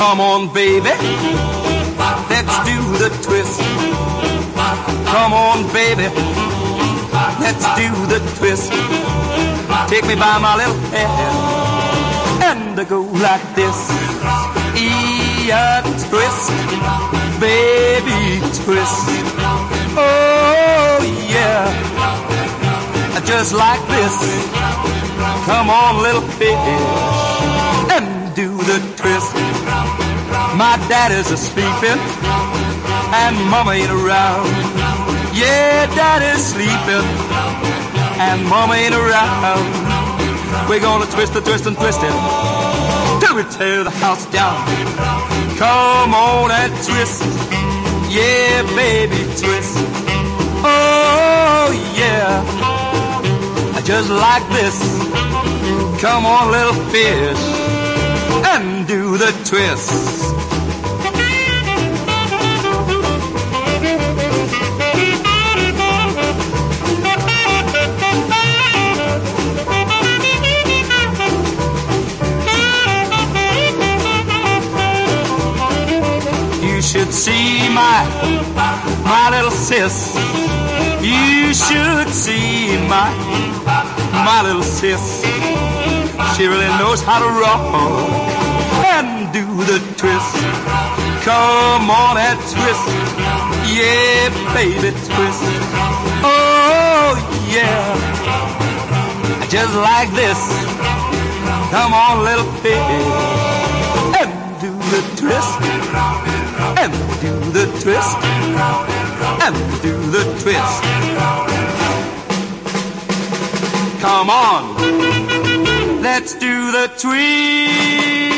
Come on, baby. Let's do the twist. Come on, baby. Let's do the twist. Take me by my little hair and I go like this. Yeah, twist, baby, twist. Oh, yeah, just like this. Come on, little fish, My daddy's asleeping, and mama ain't around. Yeah, daddy's sleeping, and mama ain't around. We're gonna twist and twist and twist it till we tear the house down. Come on and twist, yeah, baby, twist. Oh, yeah, I just like this. Come on, little fish, and do the twist. You should see my my little sis. You should see my my little sis. She really knows how to rock and do the twist. Come on and twist, yeah, baby, twist. Oh yeah, just like this. Come on, little pig, and do the twist and do the twist and do the twist. Come on, let's do the twist.